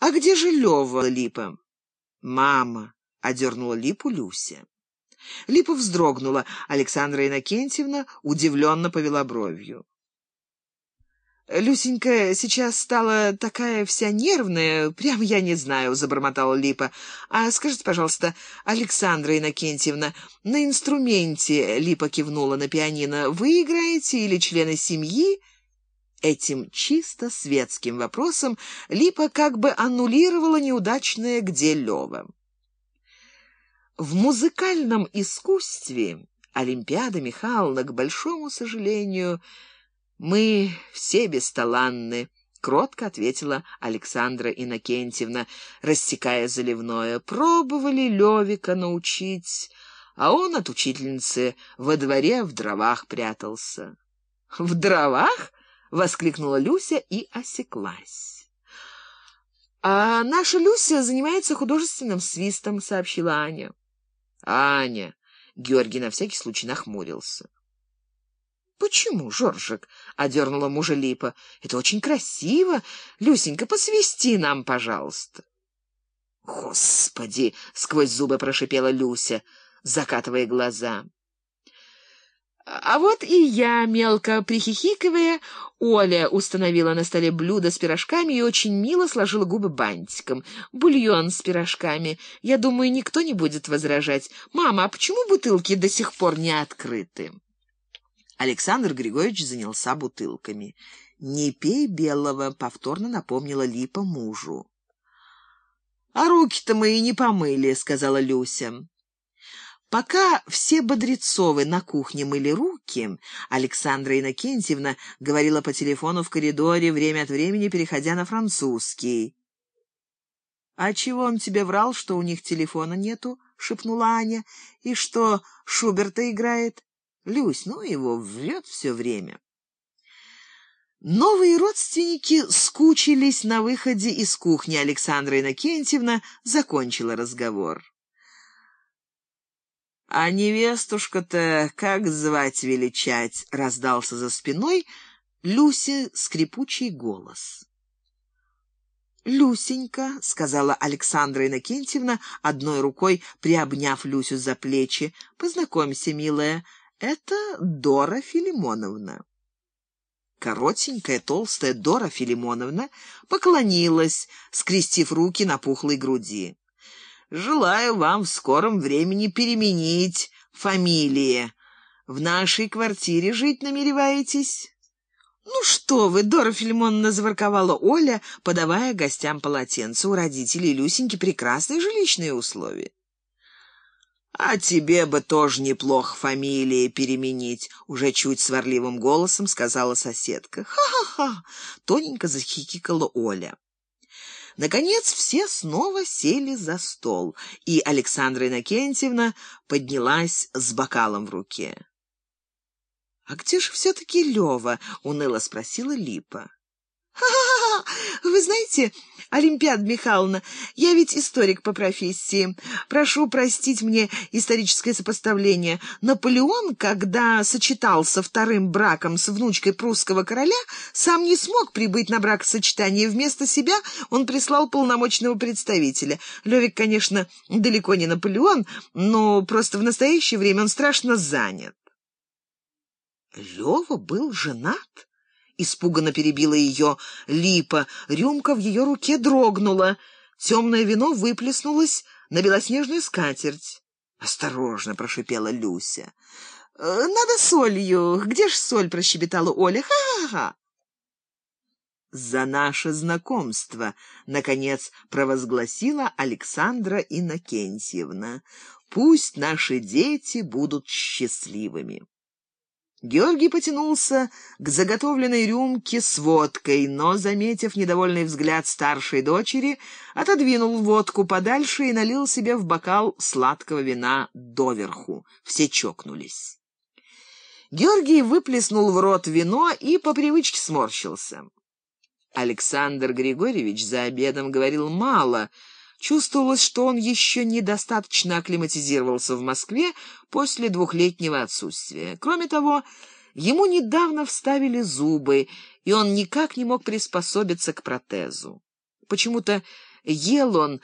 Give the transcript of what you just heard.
«А где же Лёва, Липа?» «Мама», — одернула Липу Люся. Липа вздрогнула. Александра Иннокентьевна удивленно повела бровью. «Люсенька сейчас стала такая вся нервная, прям я не знаю», — забормотала Липа. «А скажите, пожалуйста, Александра Иннокентьевна, на инструменте, — Липа кивнула на пианино, — вы играете или члены семьи?» Этим чисто светским вопросом Липа как бы аннулировала неудачное «Где Лёва?». В музыкальном искусстве Олимпиада Михайловна, к большому сожалению, — «Мы все бесталанны», — кротко ответила Александра Иннокентьевна, рассекая заливное. «Пробовали Левика научить, а он от учительницы во дворе в дровах прятался». «В дровах?» — воскликнула Люся и осеклась. «А наша Люся занимается художественным свистом», — сообщила Аня. «Аня!» — Георгий на всякий случай нахмурился. «Почему, Жоржик?» — одернула мужа Липа. «Это очень красиво. Люсенька, посвисти нам, пожалуйста». «Господи!» — сквозь зубы прошипела Люся, закатывая глаза. А вот и я, мелко прихихикивая, Оля установила на столе блюдо с пирожками и очень мило сложила губы бантиком. Бульон с пирожками. Я думаю, никто не будет возражать. «Мама, а почему бутылки до сих пор не открыты?» Александр Григорьевич занялся бутылками. «Не пей белого», — повторно напомнила Липа мужу. «А руки-то мы и не помыли», — сказала Люся. Пока все Бодрецовы на кухне мыли руки, Александра Иннокентьевна говорила по телефону в коридоре, время от времени переходя на французский. «А чего он тебе врал, что у них телефона нету?» — шепнула Аня. «И что, Шуберта играет?» Люсь, ну его, врет все время. Новые родственники скучились на выходе из кухни. Александра Иннокентьевна закончила разговор. «А невестушка-то как звать величать?» — раздался за спиной Люси скрипучий голос. «Люсенька», — сказала Александра Иннокентьевна, одной рукой приобняв Люсю за плечи, — «познакомься, милая, это Дора Филимоновна. Коротенькая, толстая Дора Филимоновна поклонилась, скрестив руки на пухлой груди. «Желаю вам в скором времени переменить фамилии. В нашей квартире жить намереваетесь?» «Ну что вы, Дора Филимоновна!» — заворковала Оля, подавая гостям полотенце. «У родителей Люсеньки прекрасные жилищные условия». «А тебе бы тоже неплохо фамилии переменить», — уже чуть сварливым голосом сказала соседка. «Ха-ха-ха!» — тоненько захихикала Оля. Наконец все снова сели за стол, и Александра Иннокентьевна поднялась с бокалом в руке. «А где же все-таки Лева?» — уныло спросила Липа. «Ха-ха-ха! Вы знаете, Олимпиада Михайловна, я ведь историк по профессии. Прошу простить мне историческое сопоставление. Наполеон, когда сочетался вторым браком с внучкой прусского короля, сам не смог прибыть на бракосочетание. Вместо себя он прислал полномочного представителя. Левик, конечно, далеко не Наполеон, но просто в настоящее время он страшно занят». «Лева был женат?» Испуганно перебила ее липа. Рюмка в ее руке дрогнула. Темное вино выплеснулось на белоснежную скатерть. «Осторожно!» — прошипела Люся. «Э, «Надо солью. Где ж соль?» — прощебетала Оля. «Ха-ха-ха!» «За наше знакомство!» — наконец провозгласила Александра Иннокентьевна. «Пусть наши дети будут счастливыми!» Георгий потянулся к заготовленной рюмке с водкой, но, заметив недовольный взгляд старшей дочери, отодвинул водку подальше и налил себе в бокал сладкого вина доверху. Все чокнулись. Георгий выплеснул в рот вино и по привычке сморщился. Александр Григорьевич за обедом говорил мало — Чувствовалось, что он еще недостаточно акклиматизировался в Москве после двухлетнего отсутствия. Кроме того, ему недавно вставили зубы, и он никак не мог приспособиться к протезу. Почему-то Ел он